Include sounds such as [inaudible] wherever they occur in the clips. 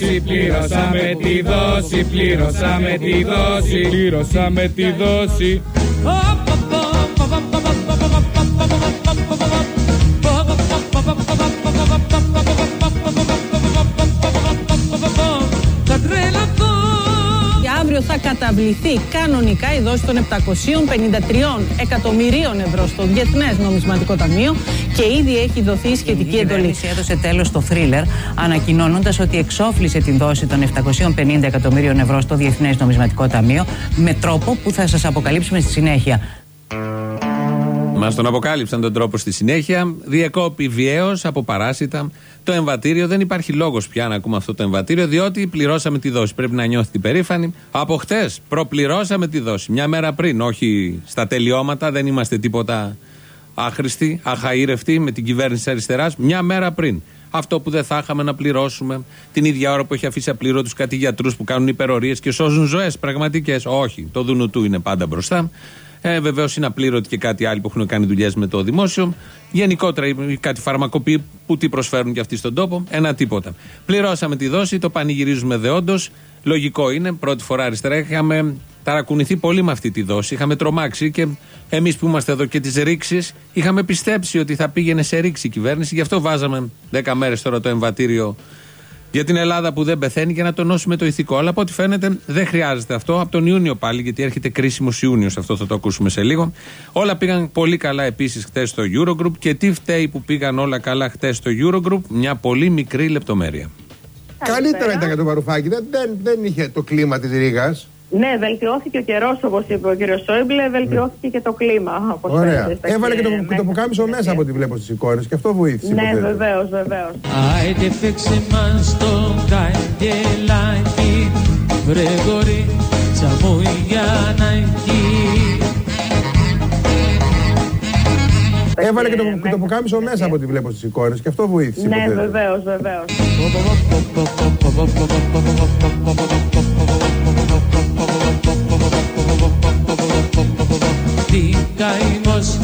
δόση, πλήρωσαμε τη δόση, πλήρωσαμε τη δόση, πλήρωσαμε τη δόση. Αύριο θα καταβληθεί κανονικά η δόση των 753 εκατομμυρίων ευρώ στο Διεθνές Νομισματικό Ταμείο και ήδη έχει δοθεί σχετική εντολή. Η έδωσε τέλος το θρίλερ, ανακοινώνοντας ότι εξόφλησε την δόση των 750 εκατομμύριων ευρώ στο Διεθνές Νομισματικό Ταμείο με τρόπο που θα σας αποκαλύψουμε στη συνέχεια. Μας τον αποκάλυψαν τον τρόπο στη συνέχεια. Διεκόπη βιαίως από παράσιτα το εμβατήριο. Δεν υπάρχει λόγος πια να ακούμε αυτό το εμβατήριο, διότι πληρώσαμε τη δόση. Πρέπει να νιώθει την περήφανη. Από χτες προπληρώσαμε τη δόση. Μια μέρα πριν, όχι στα τελειώματα, δεν είμαστε τίποτα άχρηστοι, αχαήρευτοι με την κυβέρνηση τη αριστεράς. Μια μέρα πριν. Αυτό που δεν θα είχαμε να πληρώσουμε την ίδια ώρα που έχει αφήσει απλήρωτου κάτι γιατρού που κάνουν υπερορίες και σώζουν ζωές πραγματικές. Όχι, το Δουνουτού είναι πάντα μπροστά. Ε, Βεβαίως είναι απλήρωτοι και κάτι άλλοι που έχουν κάνει δουλειές με το δημόσιο. Γενικότερα κάτι φαρμακοποιοί που τι προσφέρουν και αυτοί στον τόπο. Ένα τίποτα. Πληρώσαμε τη δόση, το πανηγυρίζουμε δεόντως. Λογικό είναι. Πρώτη φορά αριστερά είχαμε ταρακουνηθεί πολύ με αυτή τη δόση. Είχαμε τρομάξει και εμείς που είμαστε εδώ και τις ρήξεις, είχαμε πιστέψει ότι θα πήγαινε σε ρήξη η κυβέρνηση. Γι' αυτό βάζαμε 10 μέρες τώρα το εμβατήριο για την Ελλάδα που δεν πεθαίνει και να τονώσουμε το ηθικό. Αλλά από ό,τι φαίνεται δεν χρειάζεται αυτό. Από τον Ιούνιο πάλι, γιατί έρχεται κρίσιμος Ιούνιος, αυτό θα το ακούσουμε σε λίγο. Όλα πήγαν πολύ καλά επίσης χτε στο Eurogroup. Και τι φταίει που πήγαν όλα καλά χτε στο Eurogroup, μια πολύ μικρή λεπτομέρεια. Καλύτερα ήταν για τον Βαρουφάκη. Δεν, δεν, δεν είχε το κλίμα της Ρήγα. Ναι, βελτιώθηκε ο καιρός, όπως είπε ο κ. Σόιμπλε, βελτιώθηκε και το κλίμα. Όπως Ωραία. φαίνεται, Έβαλε και το, ναι, το πουκάμισο μέσα από ό,τι βλέπω στις εικόνες και αυτό βοήθησε. Ναι, υποθέτω. βεβαίως, βεβαίως. Άιντε φέξε μας το καγκελάκι Βρεγόρι τσαμογιανάκι Έβαλε και το, το πουκάμισο μέσα από ό,τι βλέπω στις εικόνες και αυτό βοήθησε. Ναι, υποθέτω. βεβαίως, βεβαίως. Καημός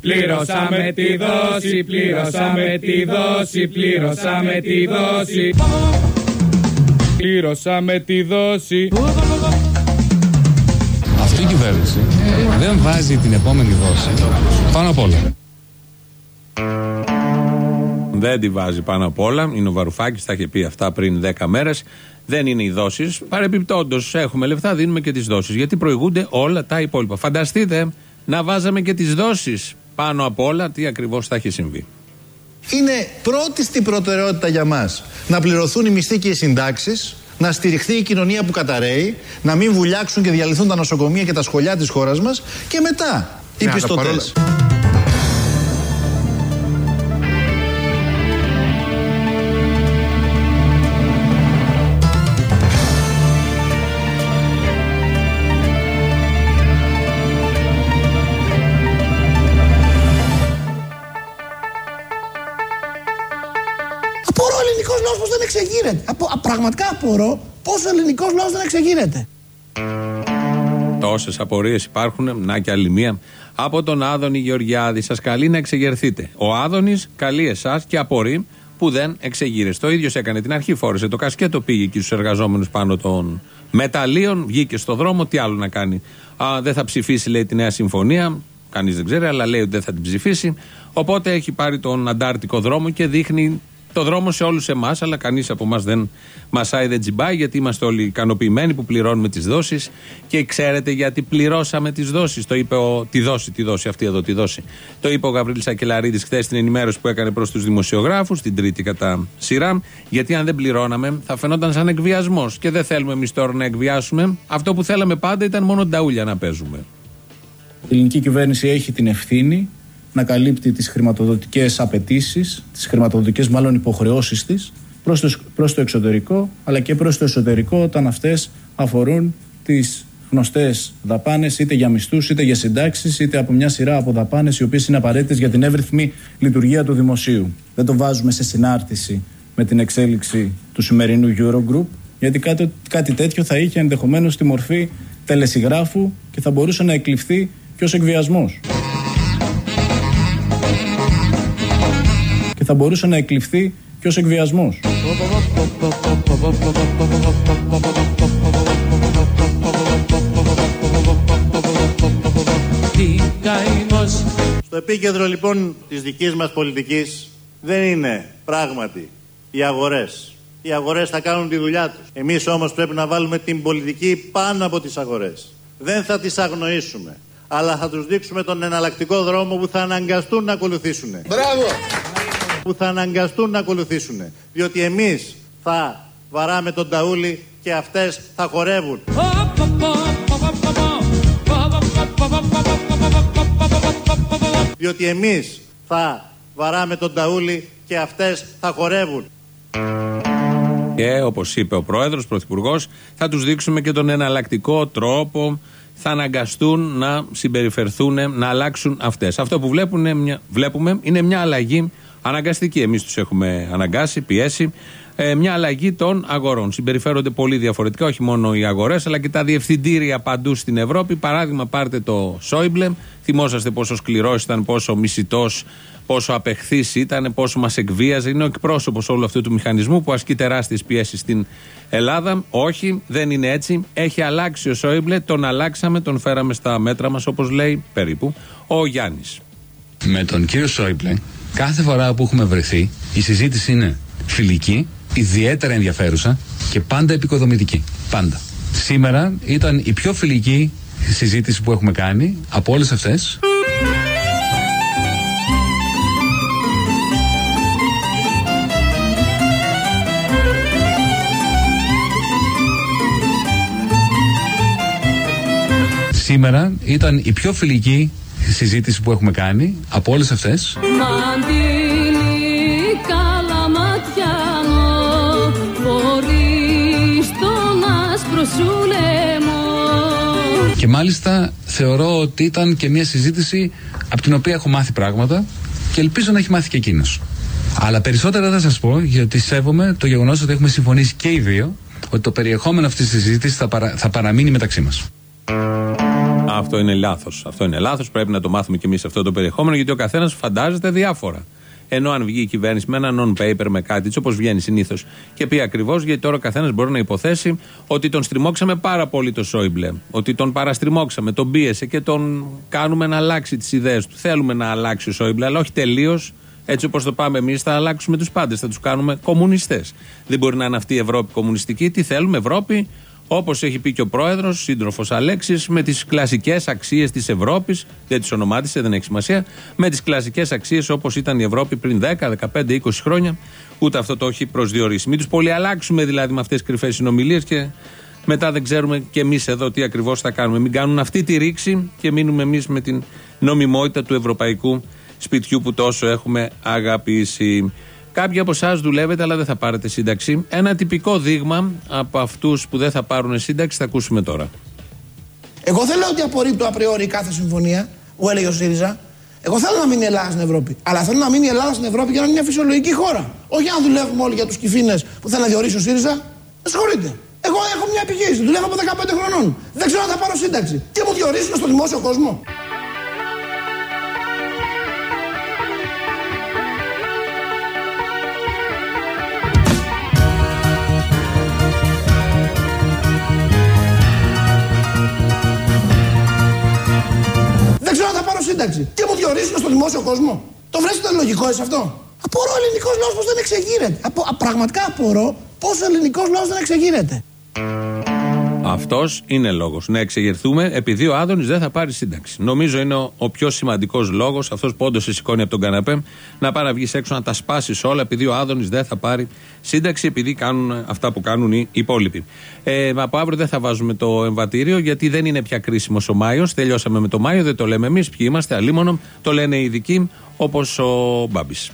Πλήρωσαμε τη δόση, πλήρωσαμε τη δόση, πλήρωσαμε τη δόση. Πλήρωσαμε τη δόση. Αυτή η κυβέρνηση δεν βάζει την επόμενη δόση πάνω απ' όλα. Δεν τη βάζει πάνω απ' όλα. Είναι ο Βαρουφάκης, τα είχε πει αυτά πριν 10 μέρες. Δεν είναι οι δόσεις. Παρεπιπτόντω, έχουμε λεφτά, δίνουμε και τις δόσεις. Γιατί προηγούνται όλα τα υπόλοιπα. Φανταστείτε να βάζαμε και τις δόσεις πάνω απ' όλα, τι ακριβώς θα είχε συμβεί. Είναι πρώτη στην προτεραιότητα για μας να πληρωθούν οι μισθοί και οι συντάξεις, να στηριχθεί η κοινωνία που καταραίει, να μην βουλιάξουν και διαλυθούν τα νοσοκομεία και τα σχολιά της χώρας μας και μετά οι Ναι, εξεγείρεται. Απο, α, πραγματικά απορώ πώς ο ελληνικός λαός δεν εξεγείρεται. Τόσες απορίες υπάρχουν, να και άλλη μία. Από τον Άδωνη Γεωργιάδη, σας καλεί να εξεγερθείτε. Ο Άδωνης καλεί εσάς και απορεί που δεν εξεγείρεστε. Το ίδιος έκανε την αρχή, φόρεσε το κασκέτο, πήγε εκεί στους εργαζόμενους πάνω των μεταλλίων, βγήκε στο δρόμο, τι άλλο να κάνει. Α, δεν θα ψηφίσει, λέει, τη νέα συμφωνία. Κανείς δεν ξέρει, αλλά λέει ότι δεν θα την ψηφίσει. Οπότε έχει πάρει τον αντάρτικο δρόμο και δείχνει το δρόμο σε όλους εμάς, αλλά κανείς από εμάς δεν μασάει, δεν τσιμπάει, γιατί είμαστε όλοι ικανοποιημένοι που πληρώνουμε τις δόσεις. Και ξέρετε γιατί πληρώσαμε τις δόσεις. Το είπε ο. Τη δόση, τη δόση, αυτή εδώ, τη δόση. Το είπε ο Γαβρίλης Ακελαρίδης χθες στην ενημέρωση που έκανε προς τους δημοσιογράφους, την τρίτη κατά σειρά. Γιατί αν δεν πληρώναμε, θα φαινόταν σαν εκβιασμός. Και δεν θέλουμε εμείς τώρα να εκβιάσουμε. Αυτό που θέλαμε πάντα ήταν μόνο νταούλια να παίζουμε. Η ελληνική κυβέρνηση έχει την ευθύνη να καλύπτει τις χρηματοδοτικές απαιτήσεις, τις χρηματοδοτικές μάλλον υποχρεώσεις της προς το, προς το εξωτερικό αλλά και προς το εσωτερικό όταν αυτές αφορούν τις γνωστές δαπάνες είτε για μισθούς είτε για συντάξεις είτε από μια σειρά από δαπάνες οι οποίες είναι απαραίτητες για την εύρυθμη λειτουργία του δημοσίου. Δεν το βάζουμε σε συνάρτηση με την εξέλιξη του σημερινού Eurogroup Γιατί κάτι, κάτι τέτοιο θα είχε ενδεχομένως τη μορφή τελεσυγράφου και θα μπορούσε να εκλειφθεί και ως εκβιασμός. Θα μπορούσε να εκλειφθεί και ως εκβιασμός. Στο επίκεντρο λοιπόν της δικής μας πολιτικής δεν είναι πράγματι οι αγορές. Οι αγορές θα κάνουν τη δουλειά τους. Εμείς όμως πρέπει να βάλουμε την πολιτική πάνω από τις αγορές. Δεν θα τις αγνοήσουμε. Αλλά θα τους δείξουμε τον εναλλακτικό δρόμο που θα αναγκαστούν να ακολουθήσουν. Μπράβο! Που θα αναγκαστούν να ακολουθήσουν. Διότι εμείς θα βαράμε τον ταούλι και αυτές θα χορεύουν. Διότι εμείς θα βαράμε τον ταούλι και αυτές θα χορεύουν. Και όπως είπε ο πρόεδρος, πρωθυπουργός, θα τους δείξουμε και τον εναλλακτικό τρόπο. Θα αναγκαστούν να συμπεριφερθούν, να αλλάξουν αυτές. Αυτό που βλέπουν, μια, βλέπουμε είναι μια αλλαγή αναγκαστική. Εμείς τους έχουμε αναγκάσει, πιέσει. Ε, μια αλλαγή των αγορών. Συμπεριφέρονται πολύ διαφορετικά, όχι μόνο οι αγορές, αλλά και τα διευθυντήρια παντού στην Ευρώπη. Παράδειγμα, πάρτε το Σόιμπλε. Θυμόσαστε πόσο σκληρός ήταν, πόσο μισητός, πόσο απεχθής ήταν, πόσο μας εκβίαζε. Είναι ο εκπρόσωπος όλου αυτού του μηχανισμού που ασκεί τεράστιες πιέσεις στην Ελλάδα. Όχι, δεν είναι έτσι. Έχει αλλάξει ο Σόιμπλε, τον αλλάξαμε, τον φέραμε στα μέτρα μας, όπως λέει περίπου ο Γιάννης. Με τον κύριο Σόιμπλε, κάθε φορά που έχουμε βρεθεί, η συζήτηση είναι φιλική, ιδιαίτερα ενδιαφέρουσα και πάντα επικοδομητική. Πάντα. Σήμερα ήταν η πιο φιλική συζήτηση που έχουμε κάνει από όλες αυτές. Σήμερα ήταν η πιο φιλική συζήτηση που έχουμε κάνει από όλες αυτές. Μαντήλι καλαματιάνο Χωρίς τον άσπρο σου λαιμό Και μάλιστα θεωρώ ότι ήταν και μια συζήτηση από την οποία έχω μάθει πράγματα και ελπίζω να έχει μάθει και εκείνος. Αλλά περισσότερα θα σας πω γιατί σέβομαι το γεγονός ότι έχουμε συμφωνήσει και οι δύο ότι το περιεχόμενο αυτής της συζήτησης θα, παρα- θα παραμείνει μεταξύ μας. Αυτό είναι λάθος. Αυτό είναι λάθος. Πρέπει να το μάθουμε κι εμείς αυτό το περιεχόμενο, γιατί ο καθένας φαντάζεται διάφορα. Ενώ αν βγει η κυβέρνηση με ένα non-paper, με κάτι, έτσι όπως βγαίνει συνήθως, και πει ακριβώς, γιατί τώρα ο καθένας μπορεί να υποθέσει ότι τον στριμώξαμε πάρα πολύ το Σόιμπλε. Ότι τον παραστριμώξαμε, τον πίεσε και τον κάνουμε να αλλάξει τις ιδέες του. Θέλουμε να αλλάξει ο Σόιμπλε, αλλά όχι τελείως. Έτσι όπως το πάμε εμείς, θα αλλάξουμε τους πάντες. Θα τους κάνουμε κομμουνιστές. Δεν μπορεί να είναι αυτή η Ευρώπη κομμουνιστική. Τι θέλουμε, Ευρώπη Όπως έχει πει και ο πρόεδρος, σύντροφος Αλέξης, με τις κλασικές αξίες της Ευρώπης, δεν τις ονομάτισε, δεν έχει σημασία, με τις κλασικές αξίες όπως ήταν η Ευρώπη πριν 10, 15, 20 χρόνια. Ούτε αυτό το έχει προσδιορίσει. Μην τους πολύ αλλάξουμε δηλαδή με αυτές τις κρυφές συνομιλίες και μετά δεν ξέρουμε και εμείς εδώ τι ακριβώς θα κάνουμε. Μην κάνουν αυτή τη ρήξη και μείνουμε εμείς με την νομιμότητα του ευρωπαϊκού σπιτιού που τόσο έχουμε αγαπήσει. Κάποιοι από εσάς δουλεύετε, αλλά δεν θα πάρετε σύνταξη. Ένα τυπικό δείγμα από αυτούς που δεν θα πάρουν σύνταξη θα ακούσουμε τώρα. Εγώ δεν λέω ότι απορρίπτω απριόρι κάθε συμφωνία που έλεγε ο ΣΥΡΙΖΑ. Εγώ θέλω να μείνει η Ελλάδα στην Ευρώπη. Αλλά θέλω να μείνει η Ελλάδα στην Ευρώπη για να είναι μια φυσιολογική χώρα. Όχι να δουλεύουμε όλοι για τους κυφίνες που θέλει να διορίσει ο ΣΥΡΙΖΑ. Με συγχωρείτε. Εγώ έχω μια επιχείρηση. Δουλεύω από 15 χρονών. Δεν ξέρω αν θα πάρω σύνταξη. Και μου διορίσουν στο δημόσιο κόσμο. Δεν ξέρω αν θα πάρω σύνταξη. Και μου διορίσουν στο δημόσιο κόσμο; Το βρίσκετε λογικό εσ' αυτό; Απορώ ο ελληνικός λαός πώς δεν εξεγείρεται. Απο, α, πραγματικά απορώ πώς ο ελληνικός λαός δεν εξεγείρεται. Αυτός είναι λόγος. Να εξεγερθούμε επειδή ο Άδωνης δεν θα πάρει σύνταξη. Νομίζω είναι ο, ο πιο σημαντικός λόγος, αυτός που όντως σε σηκώνει από τον καναπέ, να πάει να βγει έξω να τα σπάσεις όλα, επειδή ο Άδωνης δεν θα πάρει σύνταξη, επειδή κάνουν αυτά που κάνουν οι υπόλοιποι. Ε, από αύριο δεν θα βάζουμε το εμβατήριο, γιατί δεν είναι πια κρίσιμος ο Μάιος. Τελειώσαμε με το Μάιο, δεν το λέμε εμείς. Ποιοι είμαστε, αλίμονο. Το λένε οι ειδικοί, όπως ο Μπάμπης.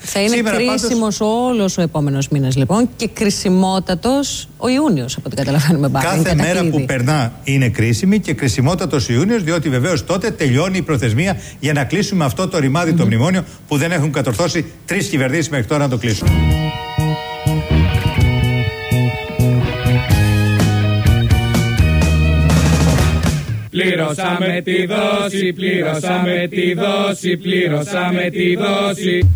Θα είναι κρίσιμο πάντως... όλος ο επόμενος μήνας λοιπόν και κρισιμότατος ο Ιούνιος, από ό,τι καταλαβαίνουμε πάλι. Κάθε μέρα που περνά είναι κρίσιμη και κρισιμότατος Ιούνιος, διότι βεβαίως τότε τελειώνει η προθεσμία για να κλείσουμε αυτό το ρημάδι mm -hmm. το μνημόνιο που δεν έχουν κατορθώσει τρεις κυβερνήσεις μέχρι τώρα να το κλείσουν. Πλήρωσαμε τη δόση, πλήρωσαμε τη δόση, πλήρωσαμε τη δόση.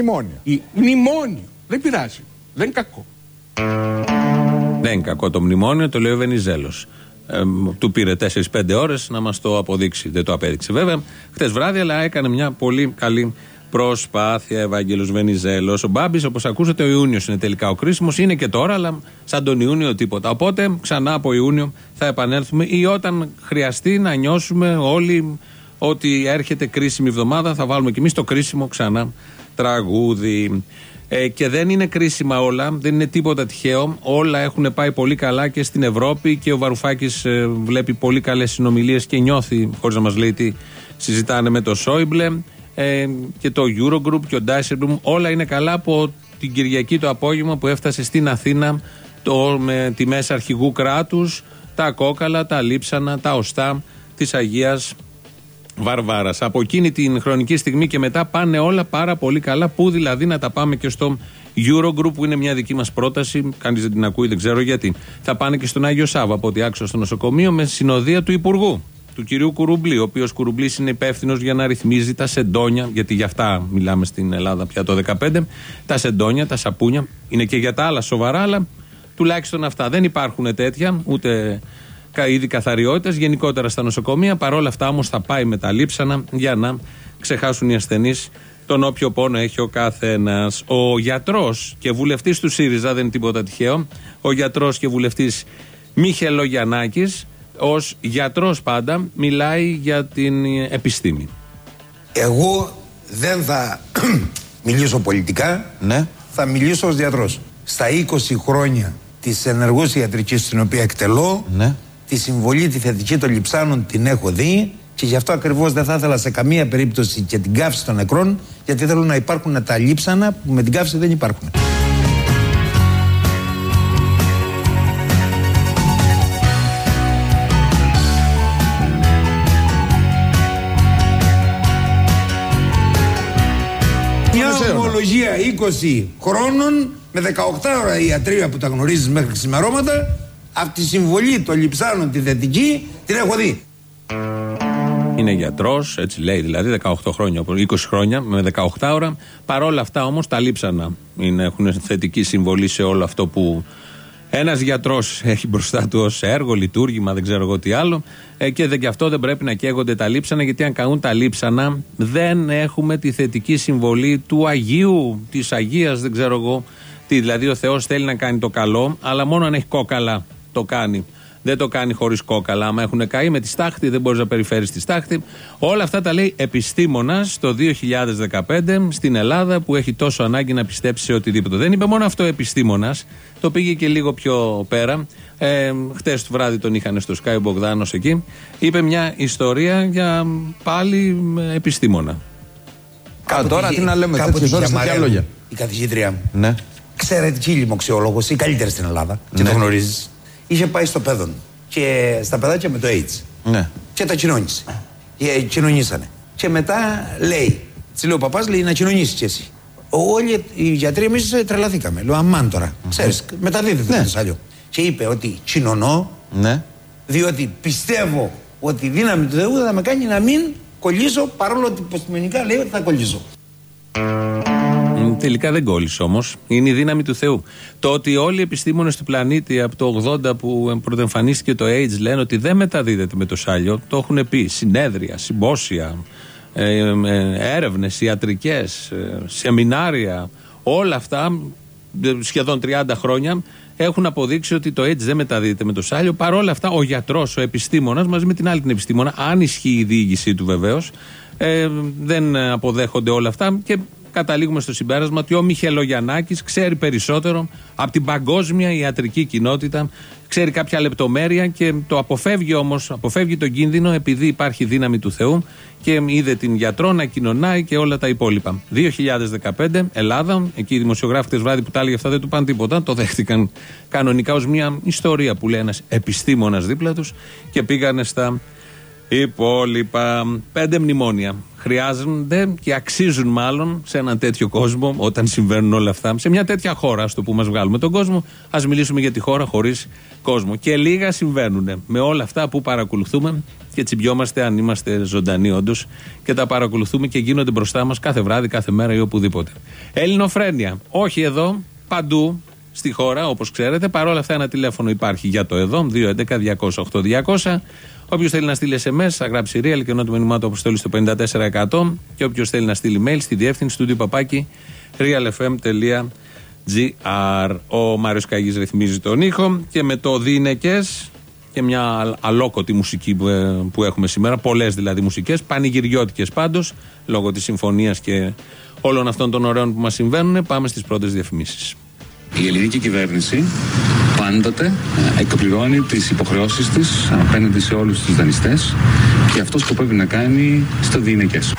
Μνημόνια. Η- Μνημόνιο. Δεν πειράζει. Δεν είναι κακό. Δεν είναι κακό το μνημόνιο, το λέει ο Βενιζέλος. Ε, του πήρε 4-5 ώρες να μας το αποδείξει. Δεν το απέδειξε βέβαια χτε βράδυ, αλλά έκανε μια πολύ καλή προσπάθεια. Ευάγγελος Βενιζέλος. Ο Μπάμπης, όπως ακούσατε, ο Ιούνιος είναι τελικά ο κρίσιμος. Είναι και τώρα, αλλά σαν τον Ιούνιο τίποτα. Οπότε ξανά από Ιούνιο θα επανέλθουμε ή όταν χρειαστεί να νιώσουμε όλοι ότι έρχεται κρίσιμη εβδομάδα, θα βάλουμε κι εμείς το κρίσιμο ξανά τραγούδι. Ε, και δεν είναι κρίσιμα όλα, δεν είναι τίποτα τυχαίο. Όλα έχουν πάει πολύ καλά και στην Ευρώπη και ο Βαρουφάκης βλέπει πολύ καλές συνομιλίες και νιώθει, χωρίς να μας λέει τι συζητάνε με το Σόιμπλε ε, και το Eurogroup και ο Dijsselbloem. Όλα είναι καλά από την Κυριακή το απόγευμα που έφτασε στην Αθήνα το, με τιμές αρχηγού κράτους, τα κόκαλα, τα λείψανα, τα οστά της Αγίας Βαρβάρας. Από εκείνη την χρονική στιγμή και μετά πάνε όλα πάρα πολύ καλά. Πού δηλαδή να τα πάμε και στο Eurogroup, που είναι μια δική μας πρόταση. Κανείς δεν την ακούει, δεν ξέρω γιατί. Θα πάνε και στον Άγιο Σάβα, από ό,τι άκουσα στο νοσοκομείο, με συνοδεία του Υπουργού, του κυρίου Κουρουμπλή, ο οποίος Κουρουμπλή είναι υπεύθυνος για να ρυθμίζει τα σεντόνια, γιατί γι' αυτά μιλάμε στην Ελλάδα πια το 2015. Τα σεντόνια, τα σαπούνια. Είναι και για τα άλλα σοβαρά, αλλά τουλάχιστον αυτά. Δεν υπάρχουν τέτοια, ούτε κα- είδη καθαριότητας γενικότερα στα νοσοκομεία. Παρ' όλα αυτά όμως θα πάει με τα λείψανα για να ξεχάσουν οι ασθενείς τον όποιο πόνο έχει ο καθένας. Ο γιατρός και βουλευτής του ΣΥΡΙΖΑ, δεν είναι τίποτα τυχαίο, ο γιατρός και βουλευτής Μίχελο Γιαννάκη, ως γιατρός πάντα, μιλάει για την επιστήμη. Εγώ δεν θα [clears throat] μιλήσω πολιτικά, Ναι. θα μιλήσω ως γιατρός. Στα 20 χρόνια της ενεργούς ιατρικής την οποία εκτελώ, Ναι. Τη συμβολή τη θετική των λιψάνων την έχω δει και γι' αυτό ακριβώς δεν θα ήθελα σε καμία περίπτωση και την καύση των νεκρών γιατί θέλω να υπάρχουν τα λείψανα που με την καύση δεν υπάρχουν. Μια ομολογία 20 χρόνων με 18 ώρα ιατρία που τα γνωρίζεις μέχρι ξημερώματα από τη συμβολή των λιψάνων τη θετική την έχω δει. Είναι γιατρός, έτσι λέει δηλαδή, 18 χρόνια, 20 χρόνια με 18 ώρα. Παρ' όλα αυτά όμως τα λείψανα είναι, έχουν θετική συμβολή σε όλο αυτό που ένας γιατρός [laughs] έχει μπροστά του ως έργο, λειτουργήμα, δεν ξέρω εγώ τι άλλο. Ε, και δεν, γι' αυτό δεν πρέπει να καίγονται τα λείψανα, γιατί αν καούν τα λείψανα, δεν έχουμε τη θετική συμβολή του Αγίου, της Αγίας, δεν ξέρω εγώ τι. Δηλαδή, ο Θεός θέλει να κάνει το καλό, αλλά μόνο αν έχει κόκαλα το κάνει. Δεν το κάνει χωρίς κόκαλα. Άμα έχουν καεί με τη στάχτη, δεν μπορείς να περιφέρεις τη στάχτη. Όλα αυτά τα λέει επιστήμονας το 2015 στην Ελλάδα που έχει τόσο ανάγκη να πιστέψει σε οτιδήποτε. Δεν είπε μόνο αυτό επιστήμονας, το πήγε και λίγο πιο πέρα. Ε, Χτες το βράδυ τον είχαν στο Sky Μπογδάνος εκεί. Είπε μια ιστορία για πάλι ε, επιστήμονα. Α, τώρα τι να λέμε Κάποτε τέτοιες η ώρες τέτοια Γιαμαρέλου, λόγια. Η καθηγήτρια μου. Ναι. Εξαιρετική λοιμοξιολόγο, η καλύτερη στην Ελλάδα και Ναι. το γνωρίζεις. Είχε πάει στο παιδόν και στα παιδάκια με το AIDS. Ναι. Και τα κοινώνησε. Και κοινωνήσανε. Και μετά λέει, της λέει ο παπάς, λέει να κοινωνήσεις κι εσύ. Όλοι οι γιατροί εμείς τρελαθήκαμε. Λέω αμάν τώρα. Ξέρεις, μεταδίδεται Ναι. το σάλιο. Και είπε ότι κοινωνώ Ναι. διότι πιστεύω ότι η δύναμη του Θεού θα με κάνει να μην κολλήσω παρόλο ότι υποστημονικά λέει ότι θα κολλήσω. Μ, Τελικά δεν κόλλησε όμως. Είναι η δύναμη του Θεού. Το ότι όλοι οι επιστήμονες του πλανήτη από το 80 που πρωτεμφανίστηκε το AIDS λένε ότι δεν μεταδίδεται με το σάλιο, το έχουν πει. Συνέδρια, συμπόσια, ε, έρευνες ιατρικές, σεμινάρια, όλα αυτά ε, σχεδόν 30 χρόνια έχουν αποδείξει ότι το AIDS δεν μεταδίδεται με το σάλιο. Παρ' όλα αυτά, ο γιατρός, ο επιστήμονας, μαζί με την άλλη την επιστήμονα, αν ισχύει η διήγησή του βεβαίως, ε, δεν αποδέχονται όλα αυτά και καταλήγουμε στο συμπέρασμα ότι ο Μιχελογιαννάκης ξέρει περισσότερο από την παγκόσμια ιατρική κοινότητα, ξέρει κάποια λεπτομέρεια και το αποφεύγει όμως, αποφεύγει τον κίνδυνο επειδή υπάρχει δύναμη του Θεού και είδε την γιατρό να κοινωνάει και όλα τα υπόλοιπα. 2015, Ελλάδα, εκεί οι δημοσιογράφοι χτες βράδυ που τα έλεγε αυτά δεν του πάνε τίποτα, το δέχτηκαν κανονικά ως μια ιστορία που λέει ένας επιστήμονας δίπλα τους και πήγανε στα υπόλοιπα. Πέντε μνημόνια. Χρειάζονται και αξίζουν μάλλον σε έναν τέτοιο κόσμο όταν συμβαίνουν όλα αυτά. Σε μια τέτοια χώρα, ας το πούμε, μας βγάλουμε τον κόσμο. Α μιλήσουμε για τη χώρα χωρίς κόσμο. Και λίγα συμβαίνουν με όλα αυτά που παρακολουθούμε και τσιμπιόμαστε αν είμαστε ζωντανοί όντως και τα παρακολουθούμε και γίνονται μπροστά μας κάθε βράδυ, κάθε μέρα ή οπουδήποτε. Ελληνοφρένεια. Όχι εδώ, παντού στη χώρα, όπως ξέρετε. Παρ' όλα αυτά, ένα τηλέφωνο υπάρχει για το εδώ, 211-200-8200. Όποιος θέλει να στείλει SMS, θα γράψει real και ενώ το μήνυμά του αποστέλει στο 54%. Και όποιος θέλει να στείλει mail στη διεύθυνση του παπάκι realfm.gr. Ο Μάριος Καγής ρυθμίζει τον ήχο και με το Δίνεκες και μια αλόκοτη μουσική που, ε, που έχουμε σήμερα, πολλές δηλαδή μουσικές, πανηγυριώτικες πάντως, λόγω της συμφωνίας και όλων αυτών των ωραίων που μας συμβαίνουν. Πάμε στις πρώτες διαφημίσεις. Η ελληνική κυβέρνηση πάντοτε ε, εκπληρώνει τις υποχρεώσεις της απέναντι σε όλους τους δανειστές και αυτό που πρέπει να κάνει στο διηνεκές.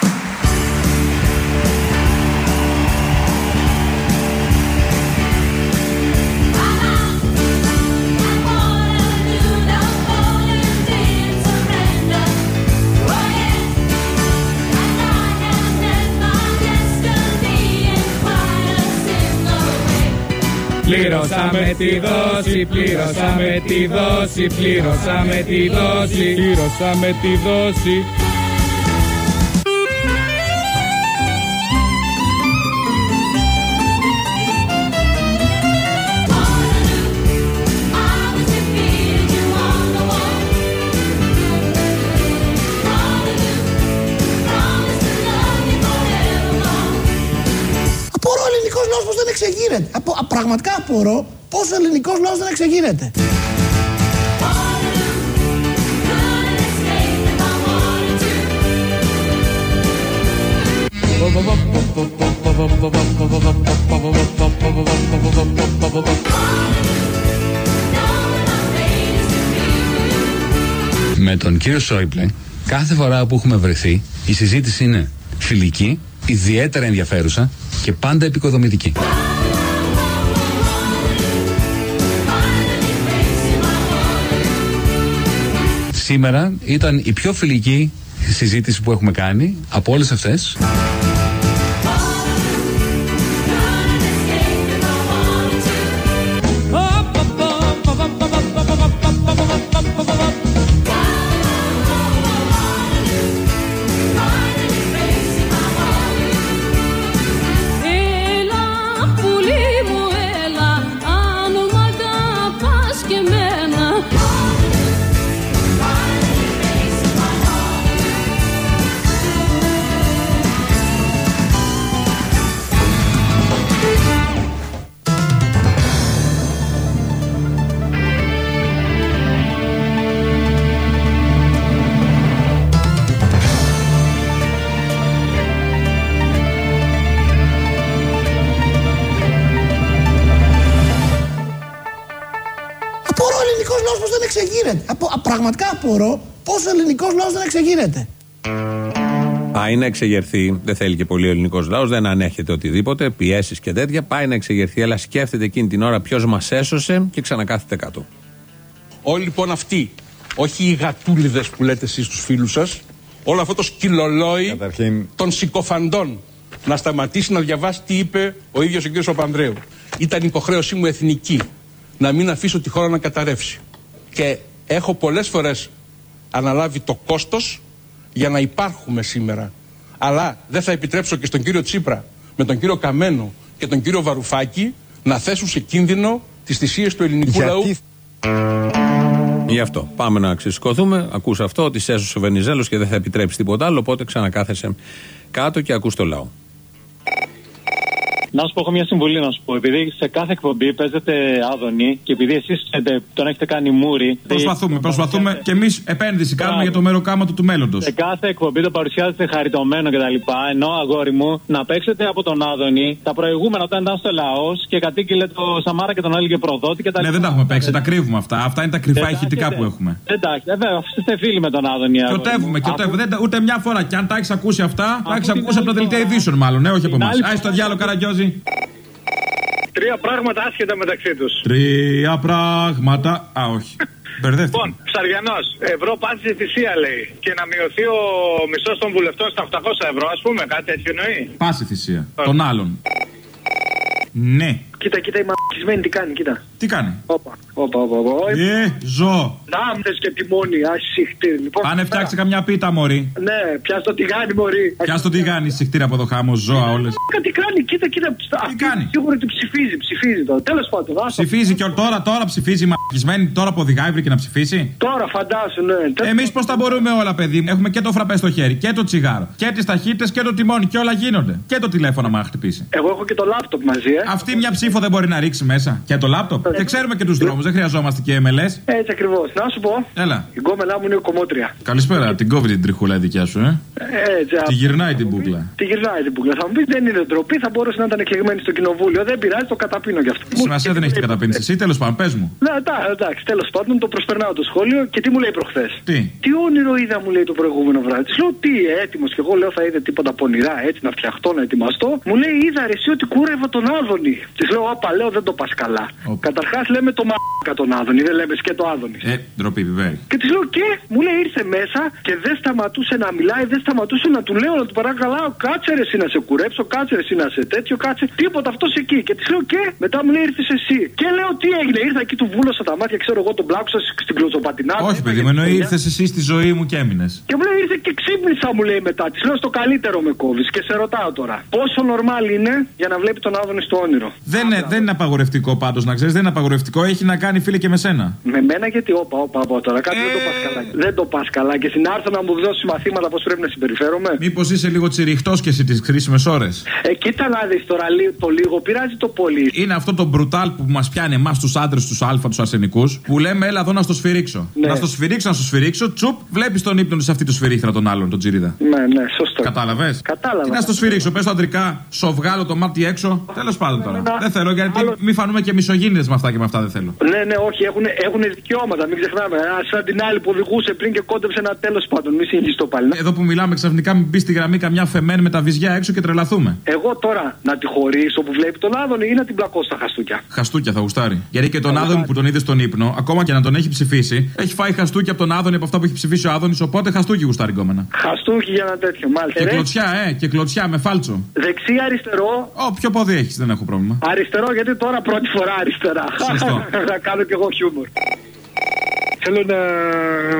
Πλήρωσαμε τη δόση, πλήρωσαμε τη δόση, πλήρωσαμε τη δόση, πλήρωσαμε τη δόση. Δεν εξεγείρεται. Απο, α, πραγματικά απορώ πώς ο ελληνικός λαός δεν εξεγείρεται. Με τον κύριο Σόιμπλε, κάθε φορά που έχουμε βρεθεί, η συζήτηση είναι φιλική, ιδιαίτερα ενδιαφέρουσα και πάντα επικοδομητική. Σήμερα ήταν η πιο φιλική συζήτηση που έχουμε κάνει από όλες αυτές. Πραγματικά απορώ πώς ο ελληνικός λαός δεν εξεγείρεται. Πάει να εξεγερθεί. Δεν θέλει και πολύ ο ελληνικός λαός, δεν ανέχεται οτιδήποτε, πιέσεις και τέτοια. Πάει να εξεγερθεί, αλλά σκέφτεται εκείνη την ώρα ποιος μας έσωσε και ξανακάθεται κάτω. Όλοι λοιπόν αυτοί, όχι οι γατούλιδες που λέτε εσείς τους φίλους σας, όλο αυτό το σκυλολόι των συκοφαντών να σταματήσει να διαβάσει τι είπε ο ίδιος ο κ. Παπανδρέου. Ήταν υποχρέωσή μου εθνική να μην αφήσω τη χώρα να καταρρεύσει. Και έχω πολλές φορές αναλάβει το κόστος για να υπάρχουμε σήμερα. Αλλά δεν θα επιτρέψω και στον κύριο Τσίπρα, με τον κύριο Καμένο και τον κύριο Βαρουφάκη να θέσουν σε κίνδυνο τις θυσίες του ελληνικού λαού. Γι' αυτό. Πάμε να ξεσηκωθούμε. Ακούς αυτό, ότι σε έσωσε ο Βενιζέλος και δεν θα επιτρέψει τίποτα άλλο. Οπότε ξανακάθεσαι κάτω και ακούς το λαό. Να σου πω, έχω μια συμβουλή να σου πω. Επειδή σε κάθε εκπομπή παίζετε άδωνη και επειδή εσείς τον έχετε κάνει μούρι. Προσπαθούμε, προσπαθούμε και εμείς επένδυση κάνουμε για το μεροκάματο του μέλλοντος. Σε κάθε εκπομπή το παρουσιάζετε χαριτωμένο κτλ. Ενώ αγόρι μου να παίξετε από τον Άδωνη τα προηγούμενα όταν ήταν στο λαός και κατήγγειλε το Σαμάρα και τον έλεγε προδότη και τα Ναι, δεν τα έχουμε παίξει, τα κρύβουμε αυτά. Αυτά είναι τα κρυφά ηχητικά που έχουμε. Εντάξει, βέβαια, είστε φίλοι με τον Άδωνη. αγόρι μου. Κιωτεύουμε, κιωτεύουμε. Δεν τα- Ούτε μια φορά. Και αν τα έχεις ακούσει αυτά, τα έχεις την ακούσει από τα άλλη δελτία φορά. ειδήσεων, μάλλον. Ναι, όχι από Την εμάς. άλλη Άι στο διάλογο, Καραγκιόζη. Τρία πράγματα άσχετα μεταξύ τους. Τρία πράγματα. Α, όχι. [laughs] Μπερδεύτηκα. Λοιπόν, Ψαριανός, ευρώ πάτησε θυσία λέει. Και να μειωθεί ο μισθό των βουλευτών στα 800 ευρώ, ας πούμε, κάτι τέτοιο εννοεί. Πάση θυσία. Των άλλων. Ναι. Κοίτα, κοίτα, η μαλακισμένη τι κάνει, κοίτα. Τι κάνει; Όπα, όπα, όπα. όπα. Ε, ζω. Να μες και τιμόνι, ασύχτη. Λοιπόν, Πάνε φτιάξει καμιά πίτα, Μωρή. Ναι, πια το τηγάνι, Μωρή. Πιάς το τι κάνει, συχτήρα από το χάμο, ζώα όλες. Τι κάνει, κοίτα, κοίτα. Τι κάνει; Σίγουρα ότι ψηφίζει, ψηφίζει τώρα. Τέλος πάντων, άστο. Ψηφίζει και τώρα, τώρα ψηφίζει η μαγισμένη, τώρα που οδηγάει βρήκε να ψηφίσει. Τώρα φαντάσου, ναι. Εμείς πώς τα μπορούμε όλα, παιδί μου; Έχουμε και το φραπέ στο χέρι και το τσιγάρο και τις ταχύτητες και το τιμόνι και όλα γίνονται. Και το τηλέφωνο μα χτυπήσει. Εγώ έχω και το λάπτοπ μαζί, ε. Αυτή μια ψήφο δεν μπορεί να ρίξει μέσα. Και το λάπτοπ. Και ξέρουμε και τους δρόμους, δεν χρειαζόμαστε και MLS. Έτσι ακριβώς. Να σου πω. Έλα. Η γκόμενά μου είναι κομμότρια. Καλησπέρα, την κόβει την τριχούλα η δικιά σου, ε. Έτσι, Τη γυρνάει την μπουκλα. Τη γυρνάει την μπουκλα. Θα μου πει δεν είναι ντροπή, θα μπορούσε να ήταν εκλεγμένη στο κοινοβούλιο. Δεν πειράζει, το καταπίνω γι' αυτό. Σημασία δεν έχει την καταπίνηση. Εσύ τέλος πάντων, πες μου. Ναι, εντά- εντάξει, τέλος πάντων το προσπερνάω το σχόλιο και τι μου λέει προχθές. Τι; Τι όνειρο είδα, μου λέει το προηγούμενο βράδυ. Της λέω τι έτοιμος και εγώ λέω θα είδε τίποτα πονηρά έτσι να φτιαχτώ, να ετοιμαστώ. Μου λέει είδα ρε, εσύ ότι κούρευα τον Άδωνη. Της λέω όπα, λέω δεν το πας καλά. Καταρχάς λέμε το μαλάκα τον Άδωνη, δεν λέμε και το Άδωνης. Ε, ντροπή, βέβαια. Και της λέω και μου λέει ήρθε μέσα και δεν σταματούσε να μιλάει, δεν σταματούσε να του λέω να του παρακαλάω κάτσε ρε εσύ να σε κουρέψω, κάτσε ρε εσύ να σε τέτοιο, κάτσε. Τίποτα αυτός εκεί. Και της λέω και μετά μου λέει ήρθες εσύ. Και λέω τι έγινε, ήρθα εκεί του βούλωσα τα μάτια, ξέρω εγώ τον πλάκουσα στην κλωτσοπατινάδα. Όχι, παιδί μου, εννοεί ήρθες εσύ στη ζωή μου και έμεινες. Και μου λέει ήρθε και ξύπνησα μου λέει μετά. Της λέω στο καλύτερο με κόβεις και σε ρωτάω τώρα. Πόσο νορμάλ είναι για να βλέπει τον Άδωνη στο όνειρο. Δεν, είναι, δεν είναι απαγορευτικό πάντως να ξέρεις, δεν είναι απαγορευτικό. Έχει να κάνει φίλε και με σένα. Με μένα γιατί όπα, όπα, όπα τώρα. Κάτι δεν το πας καλά. Δεν το πας καλά. Και συνάρθω να μου δώσεις μαθήματα πώς πρέπει να συμπεριφέρομαι. Μήπως είσαι λίγο τσιριχτός και εσύ τις χρήσιμες ώρες. Ε, κοίτα να δεις τώρα λί- το λίγο, πειράζει το πολύ. Είναι αυτό το μπρουτάλ που μας πιάνει εμάς τους άντρες, τους Α, τους αρσενικούς, που λέμε έλα εδώ να στο σφυρίξω. Ναι. Να στο σφυρίξω, να στο σφυρίξω, τσουπ, βλέπεις τον ύπνο σε αυτή του σφυρίχτρα τον άλλον, τον τσιρίδα. Ναι, ναι, σωστό. Κατάλαβες; Κατάλαβα. Τι να στο σφυρίξω, πες το αντρικά, σου βγάλω το μάτι έξω. Τέλος πάντων τώρα. Ένα- Δεν θέλω γιατί μη φανούμε και μισογίνητε με αυτά και με αυτά δεν θέλω. Ναι, ναι, όχι, έχουν, έχουν δικαιώματα, μην ξεχνάμε. Α, σαν την άλλη που οδηγούσε πριν και κόντεψε ένα τέλος πάντων. Μη συγχυστώ πάλι. Εδώ που μιλάμε ξαφνικά μην μπει στη γραμμή καμιά φεμένη με τα βυζιά έξω και τρελαθούμε. Εγώ τώρα να τη χωρίσω που βλέπει τον Άδωνη ή να την πλακώ στα χαστούκια; Χαστούκια θα γουστάρει. Γιατί και τον Άδωνη που τον είδες στον ύπνο, ακόμα και να τον έχει ψηφίσει, έχει φάει χαστούκια από τον Άδωνη από αυτά που έχει ψηφίσει ο Άδωνης, οπότε χαστούκι γουστάρει γκόμενα. Χαστούκι για ένα τέτοιο, μάλιστα. Και Ρε, κλωτσιά, ε, και κλωτσιά με φάλτσο. Δεξί, αριστερό. Ω, ποιο πόδι έχεις, δεν έχω πρόβλημα. Αριστερό, γιατί τώρα πρώτη φορά αριστερά. Σωστό. [laughs] να κάνω κι εγώ χιούμορ. Θέλω να...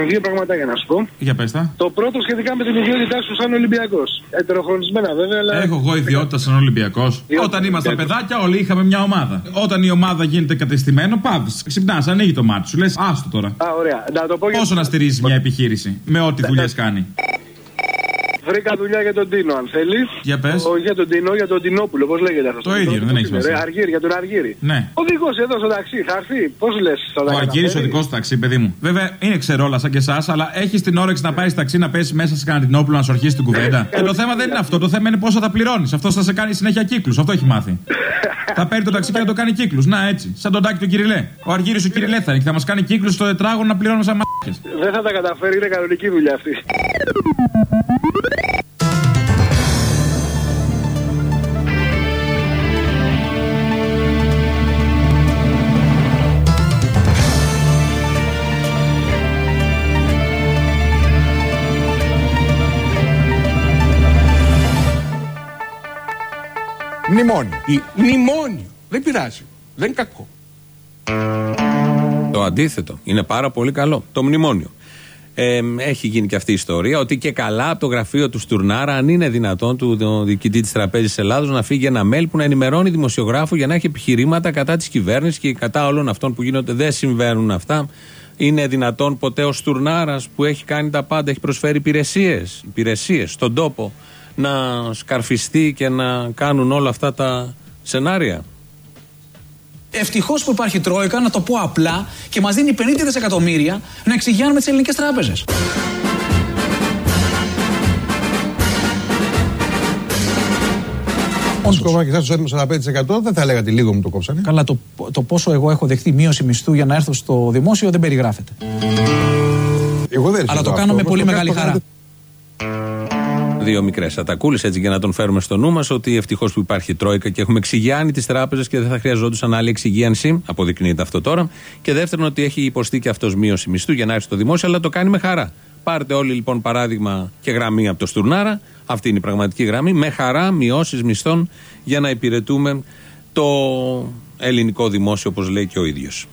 δύο πραγματάκια να σου πω. Για πες τα. Το πρώτο σχετικά με την ιδιότητά σου σαν Ολυμπιακός. Ετεροχρονισμένα βέβαια, αλλά. Έχω εγώ ιδιότητα σαν Ολυμπιακός. Όταν ήμασταν παιδάκια, όλοι είχαμε μια ομάδα. Όταν η ομάδα γίνεται κατεστημένο, πάβεις. Ξυπνάς, ανοίγει το μάτι σου. Λες, άστο τώρα. Α, ωραία. Να το πω για... Πόσο να στηρίζεις μια επιχείρηση με ό,τι δουλειές κάνει. Βρήκα δουλειά για τον Τίνο, αν θέλεις. Για πες. για τον Τίνο, για τον Τινόπουλο, πώς λέγεται αυτός. Το ίδιο, δεν έχει σημασία. Αργύρι, για τον Αργύρι. Ναι. Οδηγό εδώ στο ταξί, θα έρθει. Πώς λες, θα τα Ο Αργύρι ο καταφέρει; δικός σου ταξί, παιδί μου. Βέβαια είναι ξερόλα σαν και εσάς, αλλά έχεις την όρεξη να πάει ταξί να πέσει μέσα σε Καναντινόπουλο να σου αρχίσει την κουβέντα. και το θέμα δεν είναι αυτό. Το θέμα είναι πόσο θα πληρώνεις. Αυτό θα σε κάνει συνέχεια κύκλους. Αυτό έχει μάθει. θα παίρνει το ταξί και να το κάνει κύκλους. Να έτσι. Σαν τον τάκι του Κυριλέ. Ο Αργύρι ο Κυριλέ θα είναι και θα μας κάνει κύκλους στο τετράγωνο να πληρώνουμε σαν μάχε. Δεν θα τα καταφέρει, είναι κανονική δουλειά αυτή. Μνημόνιο. Μνημόνιο. Δεν πειράζει. Δεν είναι κακό. Το αντίθετο. Είναι πάρα πολύ καλό. Το μνημόνιο. Ε, έχει γίνει και αυτή η ιστορία ότι και καλά από το γραφείο του Στουρνάρα, αν είναι δυνατόν, του του διοικητή της Τραπέζης Ελλάδος, να φύγει ένα mail που να ενημερώνει δημοσιογράφο για να έχει επιχειρήματα κατά της κυβέρνησης και κατά όλων αυτών που γίνονται. Δεν συμβαίνουν αυτά. Είναι δυνατόν ποτέ ο Στουρνάρας που έχει κάνει τα πάντα, έχει προσφέρει υπηρεσίες υπηρεσίες στον τόπο, να σκαρφιστεί και να κάνουν όλα αυτά τα σενάρια. Ευτυχώς που υπάρχει Τρόικα, να το πω απλά, και μας δίνει 50 δισεκατομμύρια να εξηγιάνουμε τις ελληνικές τράπεζες. Όσο κόμμα και εσά του έτοιμο 45% δεν θα λέγατε λίγο μου το κόψανε. Καλά, το, το πόσο εγώ έχω δεχτεί μείωση μισθού για να έρθω στο δημόσιο δεν περιγράφεται. Εγώ δεν Αλλά το αυτό, κάνω με όμως πολύ το μεγάλη κάνω- χαρά. Δύο μικρές ατακούλες, έτσι για να τον φέρουμε στο νου μας, ότι ευτυχώς που υπάρχει η Τρόικα και έχουμε εξηγιάνει τις τράπεζες και δεν θα χρειαζόντουσαν άλλη εξυγίανση. Αποδεικνύεται αυτό τώρα. Και δεύτερον, ότι έχει υποστεί και αυτός μείωση μισθού για να έρθει στο δημόσιο, αλλά το κάνει με χαρά. Πάρτε όλοι λοιπόν παράδειγμα και γραμμή από το Στουρνάρα. Αυτή είναι η πραγματική γραμμή. Με χαρά μειώσεις μισθών για να υπηρετούμε το ελληνικό δημόσιο, όπως λέει και ο ίδιος.